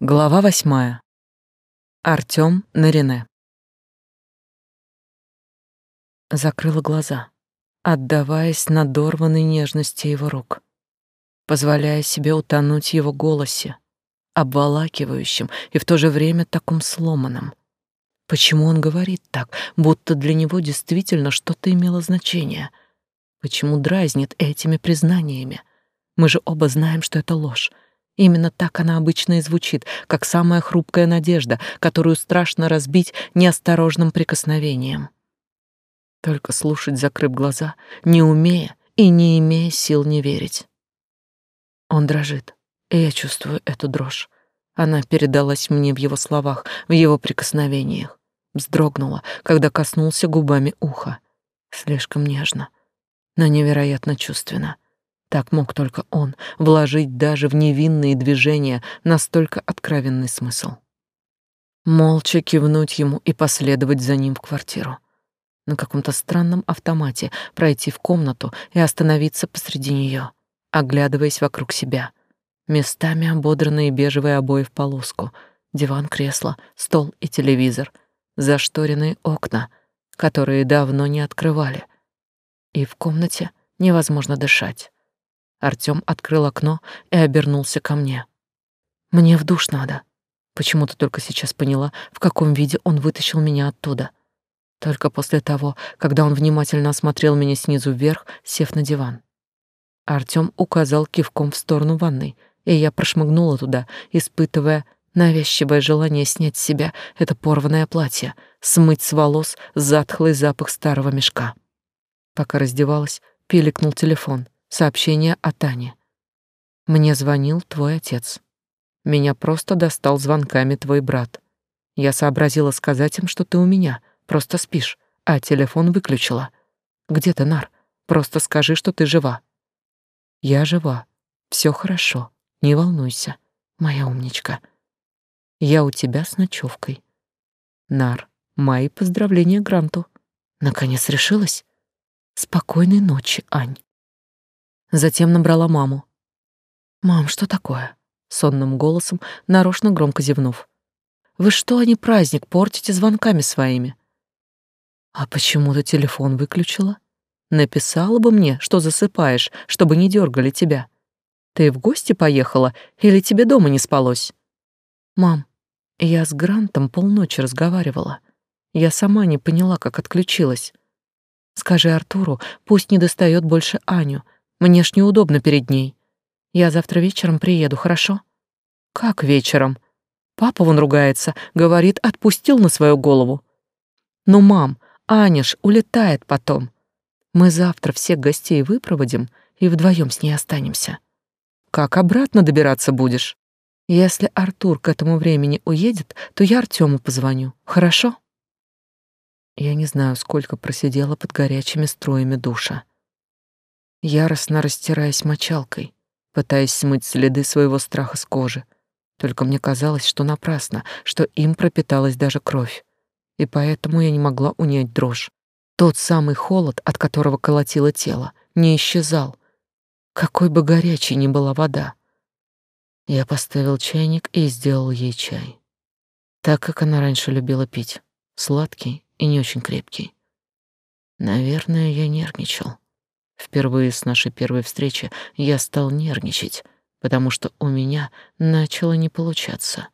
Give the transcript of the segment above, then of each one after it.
Глава восьмая. Артём Нарине. Закрыла глаза, отдаваясь надорванной нежности его рук, позволяя себе утонуть в его голосе, обволакивающем и в то же время таком сломанном. Почему он говорит так, будто для него действительно что-то имело значение? Почему дразнит этими признаниями? Мы же оба знаем, что это ложь. Именно так она обычно и звучит, как самая хрупкая надежда, которую страшно разбить неосторожным прикосновением. Только слушать, закрыв глаза, не умея и не имея сил не верить. Он дрожит, и я чувствую эту дрожь. Она передалась мне в его словах, в его прикосновениях. Вздрогнула, когда коснулся губами уха. Слишком нежно, но невероятно чувственно — так мог только он вложить даже в невинные движения настолько откровенный смысл. Молча кивнуть ему и последовать за ним в квартиру. На каком-то странном автомате пройти в комнату и остановиться посреди нее, оглядываясь вокруг себя. Местами ободранные бежевые обои в полоску, диван, кресло, стол и телевизор, зашторенные окна, которые давно не открывали. И в комнате невозможно дышать. Артём открыл окно и обернулся ко мне. Мне в душ надо. Почему-то только сейчас поняла, в каком виде он вытащил меня оттуда. Только после того, когда он внимательно осмотрел меня снизу вверх, сев на диван. Артём указал кивком в сторону ванной, и я прошмыгнула туда, испытывая навязчивое желание снять с себя это порванное платье, смыть с волос затхлый запах старого мешка. Пока раздевалась, пиликнул телефон — Сообщение от Ани. Мне звонил твой отец. Меня просто достал звонками твой брат. Я сообразила сказать им, что ты у меня, просто спишь, а телефон выключила. Где ты, Нар? Просто скажи, что ты жива. Я жива. Все хорошо. Не волнуйся, моя умничка. Я у тебя с ночевкой. Нар, мои поздравления Гранту. Наконец решилась? Спокойной ночи, Ань. Затем набрала маму. «Мам, что такое?» Сонным голосом, нарочно громко зевнув. «Вы что, а не праздник, портите звонками своими?» «А почему ты телефон выключила? Написала бы мне, что засыпаешь, чтобы не дергали тебя. Ты в гости поехала или тебе дома не спалось?» «Мам, я с Грантом полночи разговаривала. Я сама не поняла, как отключилась. Скажи Артуру, пусть не достает больше Аню, мне ж неудобно перед ней. Я завтра вечером приеду, хорошо? Как вечером? Папа вон ругается, говорит, отпустил на свою голову. Ну, мам, Аня ж улетает потом. Мы завтра всех гостей выпроводим и вдвоем с ней останемся. Как обратно добираться будешь? Если Артур к этому времени уедет, то я Артему позвоню. Хорошо? Я не знаю, сколько просидела под горячими струями душа яростно растираясь мочалкой, пытаясь смыть следы своего страха с кожи. Только мне казалось, что напрасно, что им пропиталась даже кровь. И поэтому я не могла унять дрожь. Тот самый холод, от которого колотило тело, не исчезал. Какой бы горячей ни была вода. Я поставил чайник и сделал ей чай. Так, как она раньше любила пить. Сладкий и не очень крепкий. Наверное, я нервничал. Впервые с нашей первой встречи я стал нервничать, потому что у меня начало не получаться,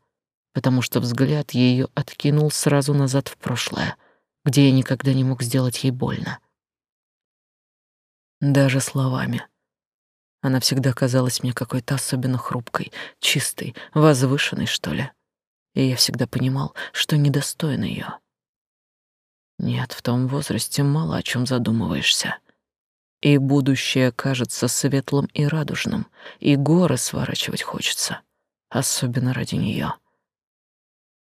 потому что взгляд ее откинул сразу назад в прошлое, где я никогда не мог сделать ей больно. Даже словами. Она всегда казалась мне какой-то особенно хрупкой, чистой, возвышенной, что ли. И я всегда понимал, что недостоин ее. Нет, в том возрасте мало о чем задумываешься. И будущее кажется светлым и радужным, и горы сворачивать хочется, особенно ради нее.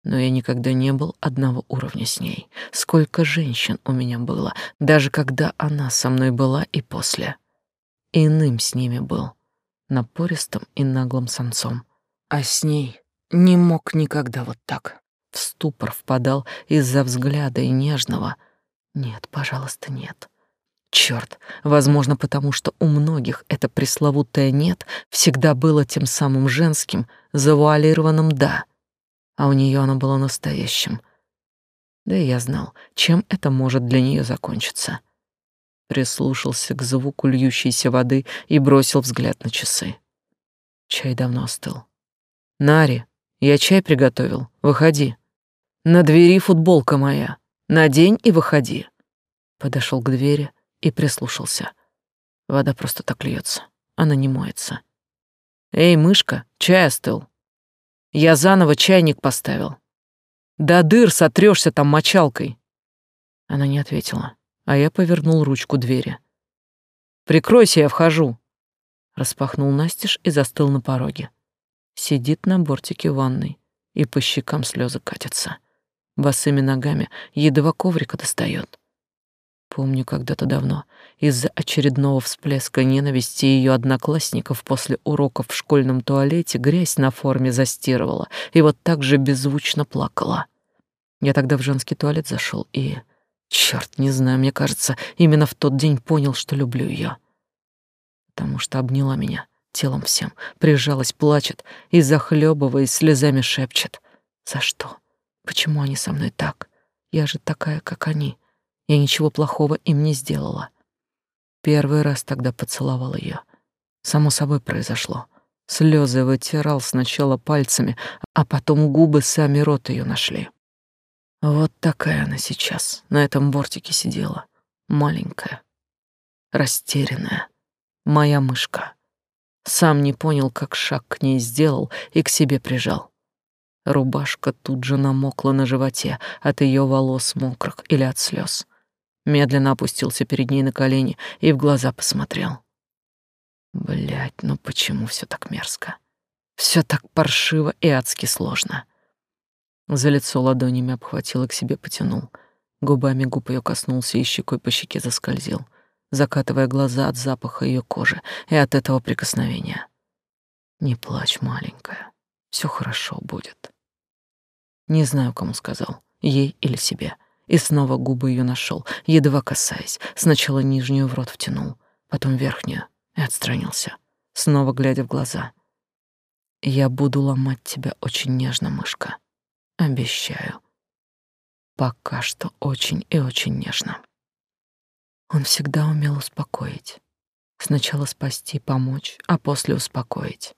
Но я никогда не был одного уровня с ней. Сколько женщин у меня было, даже когда она со мной была и после. Иным с ними был, напористым и наглым самцом. А с ней не мог никогда вот так. В ступор впадал из-за взгляда и нежного. Нет, пожалуйста, нет. Черт, возможно, потому что у многих это пресловутое «нет» всегда было тем самым женским, завуалированным «да», а у нее оно было настоящим. Да и я знал, чем это может для нее закончиться. Прислушался к звуку льющейся воды и бросил взгляд на часы. Чай давно остыл. «Нари, я чай приготовил. Выходи. На двери футболка моя. Надень и выходи». Подошел к двери и прислушался. Вода просто так льется. Она не моется. «Эй, мышка, чай остыл. Я заново чайник поставил. Да дыр сотрёшься там мочалкой». Она не ответила, а я повернул ручку двери. «Прикройся, я вхожу». Распахнул настежь и застыл на пороге. Сидит на бортике ванной, и по щекам слезы катятся. Босыми ногами едва коврика достает. Помню, когда-то давно из-за очередного всплеска ненависти ее одноклассников после уроков в школьном туалете грязь на форме застирывала и вот так же беззвучно плакала. Я тогда в женский туалет зашел и... Черт, не знаю, мне кажется, именно в тот день понял, что люблю ее, Потому что обняла меня телом всем, прижалась, плачет и, захлебываясь, слезами шепчет. «За что? Почему они со мной так? Я же такая, как они». Я ничего плохого им не сделала. Первый раз тогда поцеловал ее. Само собой произошло. Слезы вытирал сначала пальцами, а потом губы сами рот ее нашли. Вот такая она сейчас, на этом бортике сидела, маленькая, растерянная, моя мышка. Сам не понял, как шаг к ней сделал и к себе прижал. Рубашка тут же намокла на животе от ее волос мокрых или от слез медленно опустился перед ней на колени и в глаза посмотрел. Блять, ну почему все так мерзко? Все так паршиво и адски сложно. За лицо ладонями обхватил и к себе потянул. Губами губ ее коснулся и щекой по щеке заскользил, закатывая глаза от запаха ее кожи и от этого прикосновения. Не плачь, маленькая, все хорошо будет. Не знаю, кому сказал, ей или себе — и снова губы ее нашел, едва касаясь. Сначала нижнюю в рот втянул, потом верхнюю и отстранился, снова глядя в глаза. Я буду ломать тебя очень нежно, мышка. Обещаю. Пока что очень и очень нежно. Он всегда умел успокоить. Сначала спасти, помочь, а после успокоить.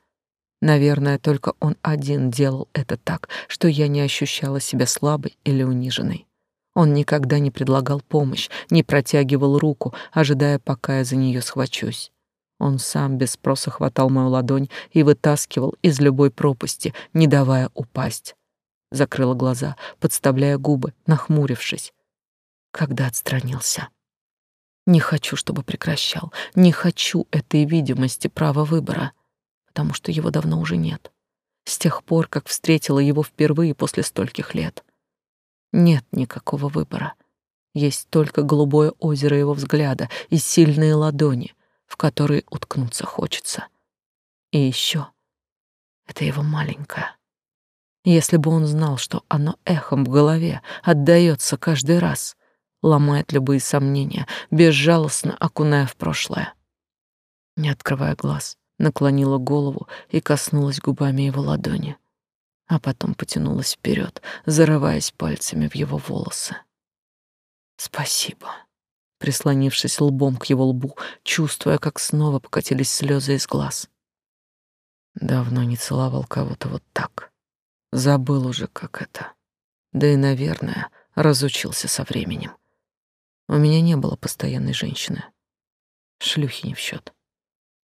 Наверное, только он один делал это так, что я не ощущала себя слабой или униженной. Он никогда не предлагал помощь, не протягивал руку, ожидая, пока я за нее схвачусь. Он сам без спроса хватал мою ладонь и вытаскивал из любой пропасти, не давая упасть. Закрыла глаза, подставляя губы, нахмурившись. Когда отстранился. Не хочу, чтобы прекращал. Не хочу этой видимости права выбора, потому что его давно уже нет. С тех пор, как встретила его впервые после стольких лет. Нет никакого выбора. Есть только голубое озеро его взгляда и сильные ладони, в которые уткнуться хочется. И еще это его маленькое. Если бы он знал, что оно эхом в голове отдаётся каждый раз, ломает любые сомнения, безжалостно окуная в прошлое. Не открывая глаз, наклонила голову и коснулась губами его ладони а потом потянулась вперед, зарываясь пальцами в его волосы. «Спасибо», прислонившись лбом к его лбу, чувствуя, как снова покатились слезы из глаз. Давно не целовал кого-то вот так. Забыл уже, как это. Да и, наверное, разучился со временем. У меня не было постоянной женщины. Шлюхи не в счет.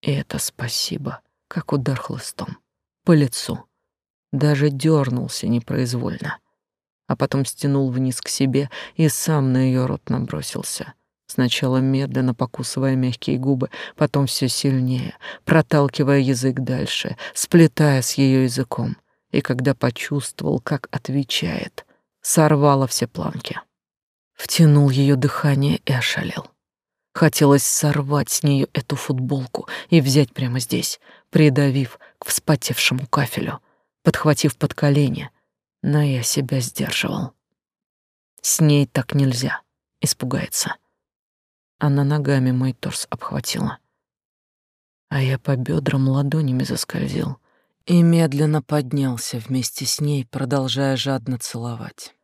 И это спасибо, как удар хлыстом. По лицу даже дернулся непроизвольно, а потом стянул вниз к себе и сам на ее рот набросился. Сначала медленно покусывая мягкие губы, потом все сильнее, проталкивая язык дальше, сплетая с ее языком. И когда почувствовал, как отвечает, сорвало все планки. Втянул ее дыхание и ошалел. Хотелось сорвать с нее эту футболку и взять прямо здесь, придавив к вспотевшему кафелю — подхватив под колени, но я себя сдерживал. С ней так нельзя, испугается. Она ногами мой торс обхватила. А я по бедрам ладонями заскользил и медленно поднялся вместе с ней, продолжая жадно целовать.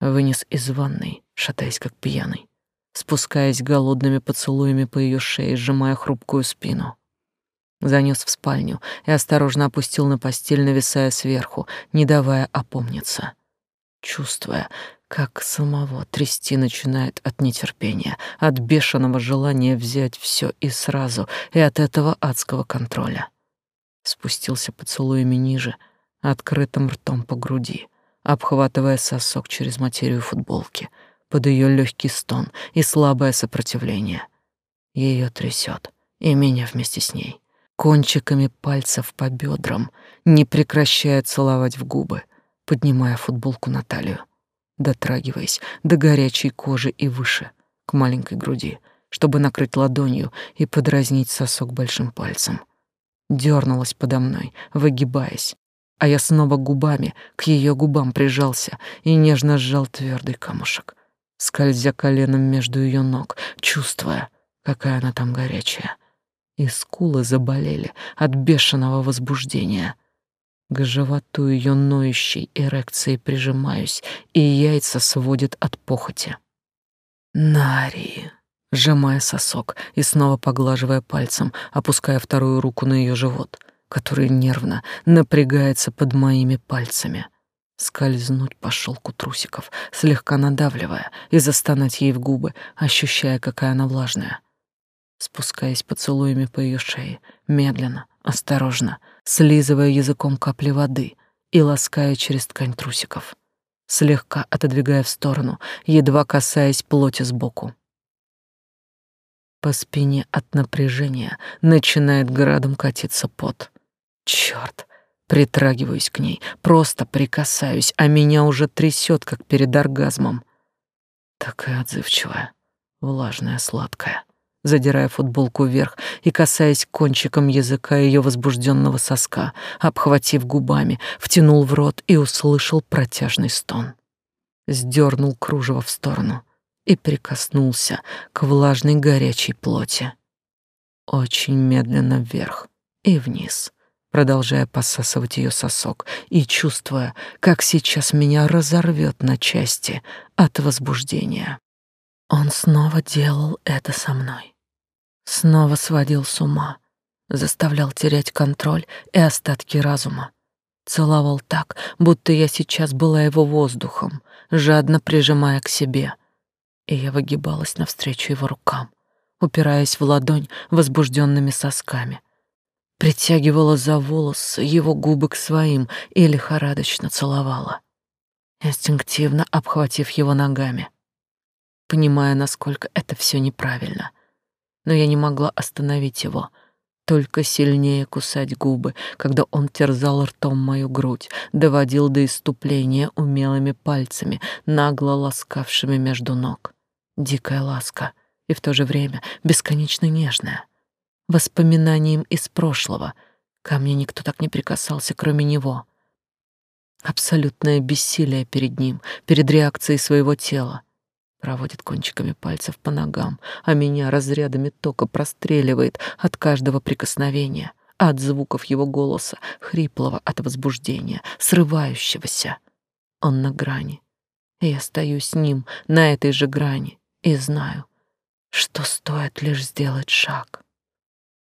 Вынес из ванной, шатаясь как пьяный, спускаясь голодными поцелуями по ее шее, сжимая хрупкую спину. Занес в спальню и осторожно опустил на постель, нависая сверху, не давая опомниться. Чувствуя, как самого трясти начинает от нетерпения, от бешеного желания взять все и сразу, и от этого адского контроля. Спустился поцелуями ниже, открытым ртом по груди, обхватывая сосок через материю футболки, под ее легкий стон и слабое сопротивление. Ее трясет, и меня вместе с ней кончиками пальцев по бедрам, не прекращая целовать в губы, поднимая футболку на талию, дотрагиваясь до горячей кожи и выше, к маленькой груди, чтобы накрыть ладонью и подразнить сосок большим пальцем. Дёрнулась подо мной, выгибаясь, а я снова губами к ее губам прижался и нежно сжал твердый камушек, скользя коленом между ее ног, чувствуя, какая она там горячая и скулы заболели от бешеного возбуждения. К животу ее ноющей эрекции прижимаюсь, и яйца сводит от похоти. Нари, сжимая сосок и снова поглаживая пальцем, опуская вторую руку на ее живот, который нервно напрягается под моими пальцами. Скользнуть по шелку трусиков, слегка надавливая и застонать ей в губы, ощущая, какая она влажная — спускаясь поцелуями по ее шее, медленно, осторожно, слизывая языком капли воды и лаская через ткань трусиков, слегка отодвигая в сторону, едва касаясь плоти сбоку. По спине от напряжения начинает градом катиться пот. Черт! Притрагиваюсь к ней, просто прикасаюсь, а меня уже трясет, как перед оргазмом. Такая отзывчивая, влажная, сладкая задирая футболку вверх и касаясь кончиком языка ее возбужденного соска, обхватив губами, втянул в рот и услышал протяжный стон. Сдернул кружево в сторону и прикоснулся к влажной горячей плоти. Очень медленно вверх и вниз, продолжая посасывать ее сосок и чувствуя, как сейчас меня разорвет на части от возбуждения. Он снова делал это со мной. Снова сводил с ума, заставлял терять контроль и остатки разума. Целовал так, будто я сейчас была его воздухом, жадно прижимая к себе. И я выгибалась навстречу его рукам, упираясь в ладонь возбужденными сосками. Притягивала за волосы его губы к своим и лихорадочно целовала, инстинктивно обхватив его ногами — понимая, насколько это все неправильно. Но я не могла остановить его, только сильнее кусать губы, когда он терзал ртом мою грудь, доводил до иступления умелыми пальцами, нагло ласкавшими между ног. Дикая ласка и в то же время бесконечно нежная. Воспоминанием из прошлого. Ко мне никто так не прикасался, кроме него. Абсолютное бессилие перед ним, перед реакцией своего тела проводит кончиками пальцев по ногам, а меня разрядами тока простреливает от каждого прикосновения, от звуков его голоса, хриплого от возбуждения, срывающегося. Он на грани, я стою с ним на этой же грани и знаю, что стоит лишь сделать шаг.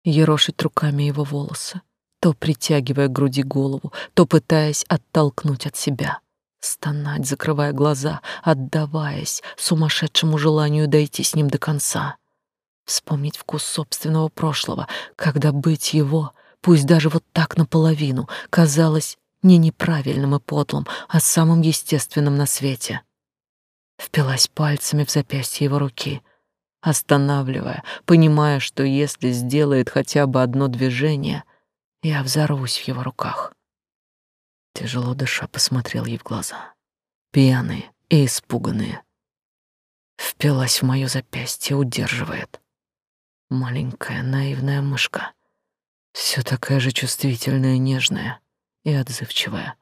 Ерошить руками его волосы, то притягивая к груди голову, то пытаясь оттолкнуть от себя — стонать, закрывая глаза, отдаваясь сумасшедшему желанию дойти с ним до конца. Вспомнить вкус собственного прошлого, когда быть его, пусть даже вот так наполовину, казалось не неправильным и подлым, а самым естественным на свете. Впилась пальцами в запястье его руки, останавливая, понимая, что если сделает хотя бы одно движение, я взорвусь в его руках. Тяжело дыша посмотрел ей в глаза. Пьяные и испуганные. Впилась в моё запястье, удерживает. Маленькая наивная мышка. Все такая же чувствительная, нежная и отзывчивая.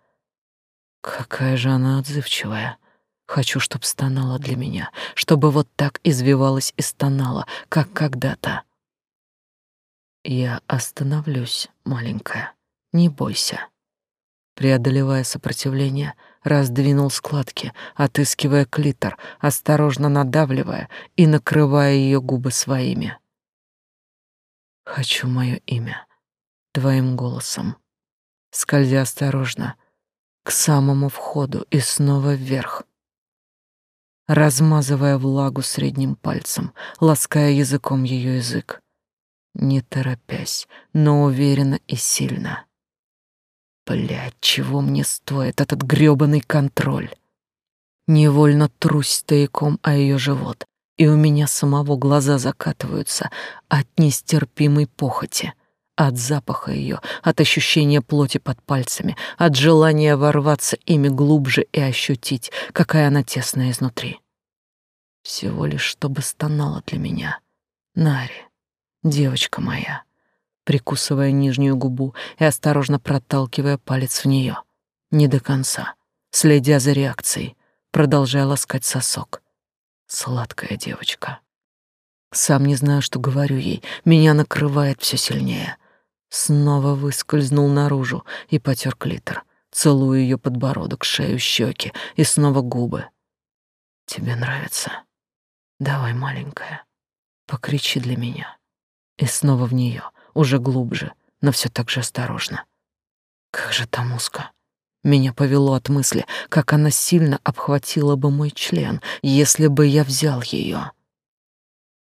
Какая же она отзывчивая. Хочу, чтоб стонала для меня, чтобы вот так извивалась и стонала, как когда-то. Я остановлюсь, маленькая, не бойся. Преодолевая сопротивление, раздвинул складки, отыскивая клитор, осторожно надавливая и накрывая ее губы своими. Хочу мое имя твоим голосом, скользя осторожно к самому входу и снова вверх, размазывая влагу средним пальцем, лаская языком ее язык, не торопясь, но уверенно и сильно. Блядь, чего мне стоит этот грёбаный контроль? Невольно трусь стояком о ее живот, и у меня самого глаза закатываются от нестерпимой похоти, от запаха ее, от ощущения плоти под пальцами, от желания ворваться ими глубже и ощутить, какая она тесная изнутри. Всего лишь чтобы стонала для меня. Нари, девочка моя прикусывая нижнюю губу и осторожно проталкивая палец в нее. Не до конца, следя за реакцией, продолжая ласкать сосок. Сладкая девочка. Сам не знаю, что говорю ей, меня накрывает все сильнее. Снова выскользнул наружу и потер клитор, целую ее подбородок, шею, щеки и снова губы. Тебе нравится? Давай, маленькая, покричи для меня. И снова в нее, уже глубже, но все так же осторожно. Как же там узко. Меня повело от мысли, как она сильно обхватила бы мой член, если бы я взял ее.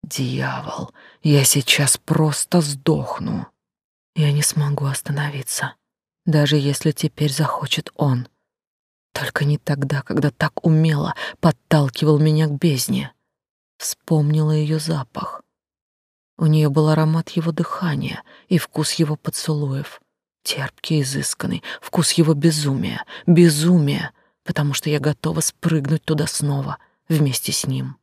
Дьявол, я сейчас просто сдохну. Я не смогу остановиться, даже если теперь захочет он. Только не тогда, когда так умело подталкивал меня к бездне. Вспомнила ее запах. У нее был аромат его дыхания и вкус его поцелуев. Терпкий, изысканный, вкус его безумия, безумия, потому что я готова спрыгнуть туда снова, вместе с ним.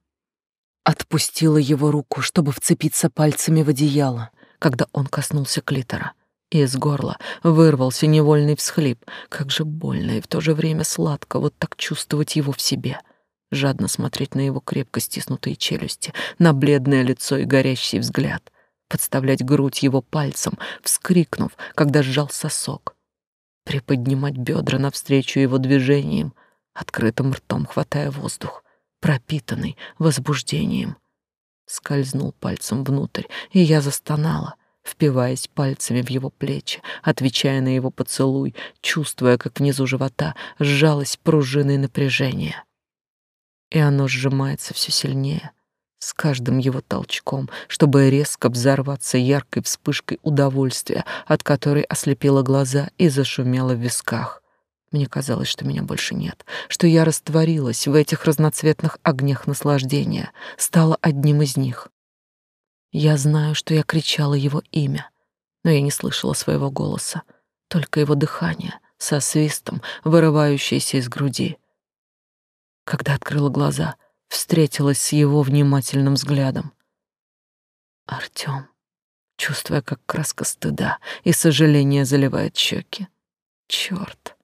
Отпустила его руку, чтобы вцепиться пальцами в одеяло, когда он коснулся клитора. Из горла вырвался невольный всхлип. Как же больно и в то же время сладко вот так чувствовать его в себе — жадно смотреть на его крепко стиснутые челюсти, на бледное лицо и горящий взгляд, подставлять грудь его пальцем, вскрикнув, когда сжал сосок, приподнимать бедра навстречу его движениям, открытым ртом хватая воздух, пропитанный возбуждением. Скользнул пальцем внутрь, и я застонала, впиваясь пальцами в его плечи, отвечая на его поцелуй, чувствуя, как внизу живота сжалась пружиной напряжения и оно сжимается все сильнее с каждым его толчком, чтобы резко взорваться яркой вспышкой удовольствия, от которой ослепило глаза и зашумело в висках. Мне казалось, что меня больше нет, что я растворилась в этих разноцветных огнях наслаждения, стала одним из них. Я знаю, что я кричала его имя, но я не слышала своего голоса, только его дыхание со свистом, вырывающееся из груди — когда открыла глаза, встретилась с его внимательным взглядом. Артём, чувствуя, как краска стыда и сожаления заливает щеки. Чёрт!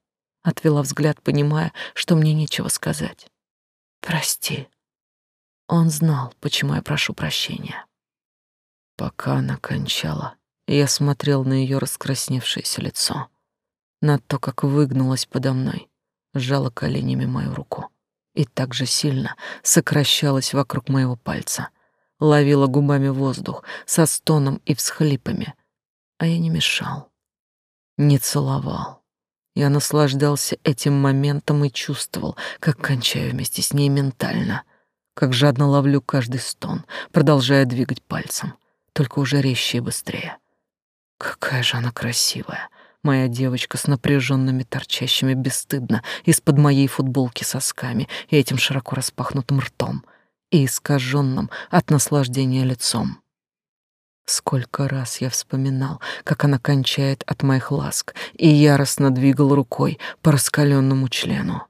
Отвела взгляд, понимая, что мне нечего сказать. Прости. Он знал, почему я прошу прощения. Пока она кончала, я смотрел на ее раскрасневшееся лицо, на то, как выгнулась подо мной, сжала коленями мою руку и так же сильно сокращалась вокруг моего пальца, ловила губами воздух со стоном и всхлипами, а я не мешал, не целовал. Я наслаждался этим моментом и чувствовал, как кончаю вместе с ней ментально, как жадно ловлю каждый стон, продолжая двигать пальцем, только уже резче и быстрее. Какая же она красивая, моя девочка с напряженными торчащими бесстыдно из-под моей футболки сосками и этим широко распахнутым ртом и искаженным от наслаждения лицом. Сколько раз я вспоминал, как она кончает от моих ласк, и яростно двигал рукой по раскаленному члену.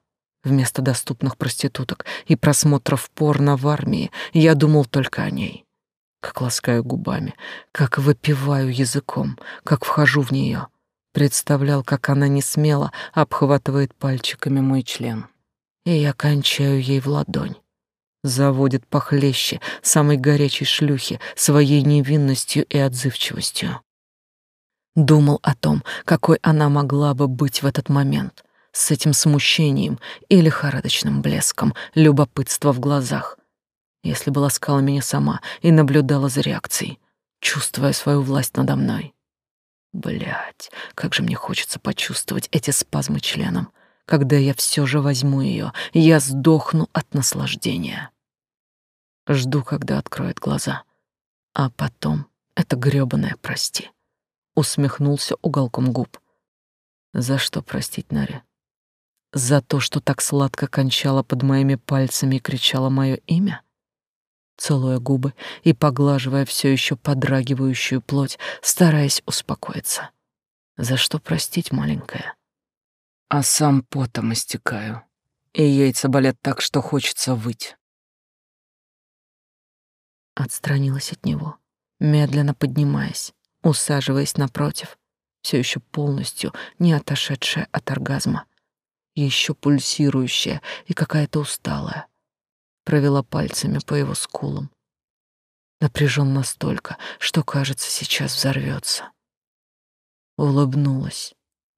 Вместо доступных проституток и просмотров порно в армии я думал только о ней. Как ласкаю губами, как выпиваю языком, как вхожу в нее — Представлял, как она не смело обхватывает пальчиками мой член. И я кончаю ей в ладонь. Заводит похлеще самой горячей шлюхи своей невинностью и отзывчивостью. Думал о том, какой она могла бы быть в этот момент, с этим смущением и лихорадочным блеском любопытства в глазах, если бы ласкала меня сама и наблюдала за реакцией, чувствуя свою власть надо мной. Блять, как же мне хочется почувствовать эти спазмы членом. Когда я все же возьму ее, я сдохну от наслаждения. Жду, когда откроет глаза. А потом это грёбаное прости. Усмехнулся уголком губ. За что простить Наре? За то, что так сладко кончала под моими пальцами и кричала мое имя? Целуя губы и поглаживая все еще подрагивающую плоть, стараясь успокоиться. За что простить, маленькая? А сам потом истекаю, и яйца болят так, что хочется выть. Отстранилась от него, медленно поднимаясь, усаживаясь напротив, все еще полностью не отошедшая от оргазма, еще пульсирующая и какая-то усталая провела пальцами по его скулам. Напряжен настолько, что, кажется, сейчас взорвется. Улыбнулась.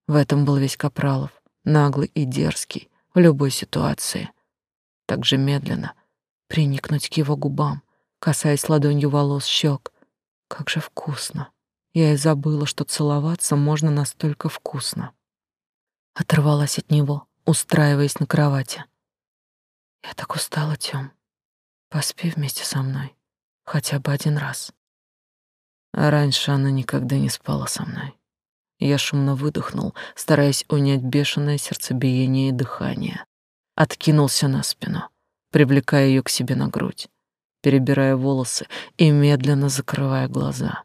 В этом был весь Капралов, наглый и дерзкий в любой ситуации. Так же медленно приникнуть к его губам, касаясь ладонью волос щек. Как же вкусно. Я и забыла, что целоваться можно настолько вкусно. Оторвалась от него, устраиваясь на кровати. Я так устала, Тём. Поспи вместе со мной. Хотя бы один раз. А раньше она никогда не спала со мной. Я шумно выдохнул, стараясь унять бешеное сердцебиение и дыхание. Откинулся на спину, привлекая ее к себе на грудь, перебирая волосы и медленно закрывая глаза.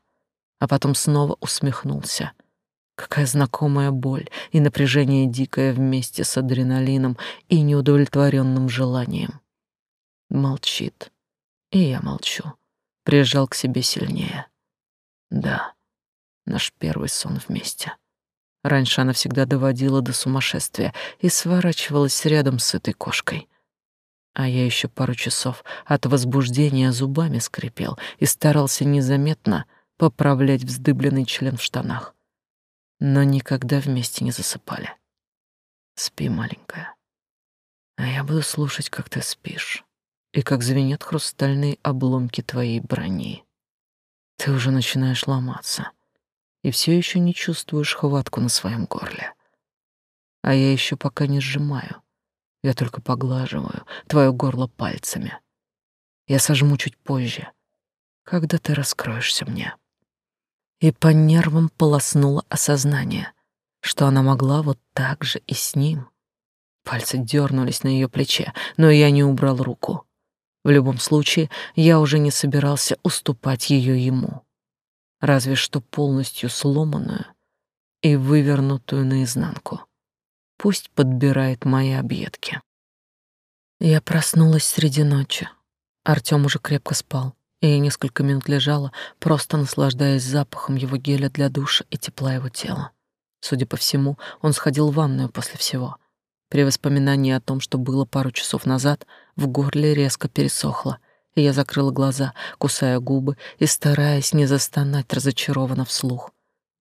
А потом снова усмехнулся — Какая знакомая боль и напряжение дикое вместе с адреналином и неудовлетворенным желанием. Молчит. И я молчу. Прижал к себе сильнее. Да, наш первый сон вместе. Раньше она всегда доводила до сумасшествия и сворачивалась рядом с этой кошкой. А я еще пару часов от возбуждения зубами скрипел и старался незаметно поправлять вздыбленный член в штанах но никогда вместе не засыпали. Спи, маленькая. А я буду слушать, как ты спишь, и как звенят хрустальные обломки твоей брони. Ты уже начинаешь ломаться, и все еще не чувствуешь хватку на своем горле. А я еще пока не сжимаю, я только поглаживаю твое горло пальцами. Я сожму чуть позже, когда ты раскроешься мне и по нервам полоснуло осознание, что она могла вот так же и с ним. Пальцы дернулись на ее плече, но я не убрал руку. В любом случае, я уже не собирался уступать ее ему. Разве что полностью сломанную и вывернутую наизнанку. Пусть подбирает мои объедки. Я проснулась среди ночи. Артём уже крепко спал и я несколько минут лежала, просто наслаждаясь запахом его геля для душа и тепла его тела. Судя по всему, он сходил в ванную после всего. При воспоминании о том, что было пару часов назад, в горле резко пересохло, и я закрыла глаза, кусая губы и стараясь не застонать разочарованно вслух.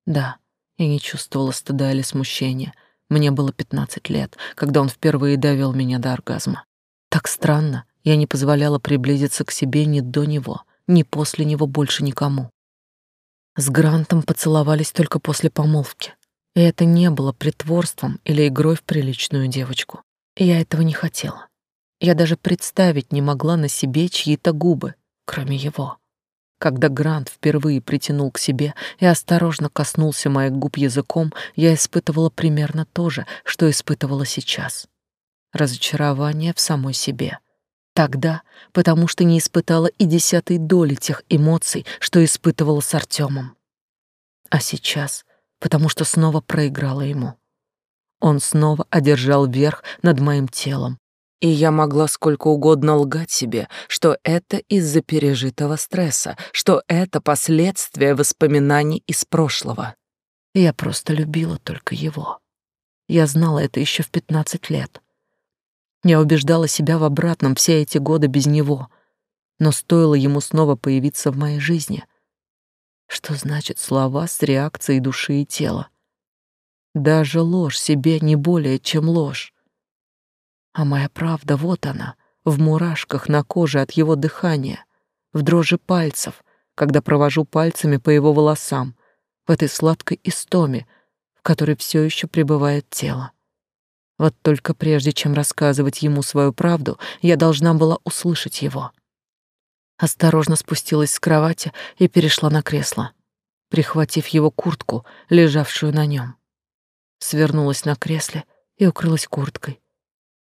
Да, я не чувствовала стыда или смущения. Мне было пятнадцать лет, когда он впервые довел меня до оргазма. Так странно, я не позволяла приблизиться к себе ни до него, ни после него больше никому. С Грантом поцеловались только после помолвки. И это не было притворством или игрой в приличную девочку. Я этого не хотела. Я даже представить не могла на себе чьи-то губы, кроме его. Когда Грант впервые притянул к себе и осторожно коснулся моих губ языком, я испытывала примерно то же, что испытывала сейчас. Разочарование в самой себе — Тогда, потому что не испытала и десятой доли тех эмоций, что испытывала с Артемом. А сейчас, потому что снова проиграла ему. Он снова одержал верх над моим телом, и я могла сколько угодно лгать себе, что это из-за пережитого стресса, что это последствия воспоминаний из прошлого. Я просто любила только его. Я знала это еще в пятнадцать лет. Я убеждала себя в обратном все эти годы без него. Но стоило ему снова появиться в моей жизни, Что значит слова с реакцией души и тела? Даже ложь себе не более, чем ложь. А моя правда, вот она, в мурашках на коже от его дыхания, в дрожи пальцев, когда провожу пальцами по его волосам, в этой сладкой истоме, в которой все еще пребывает тело. Вот только прежде чем рассказывать ему свою правду, я должна была услышать его. Осторожно спустилась с кровати и перешла на кресло, прихватив его куртку, лежавшую на нем. Свернулась на кресле и укрылась курткой,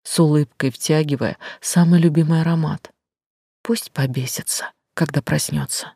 с улыбкой втягивая самый любимый аромат. Пусть побесится, когда проснется.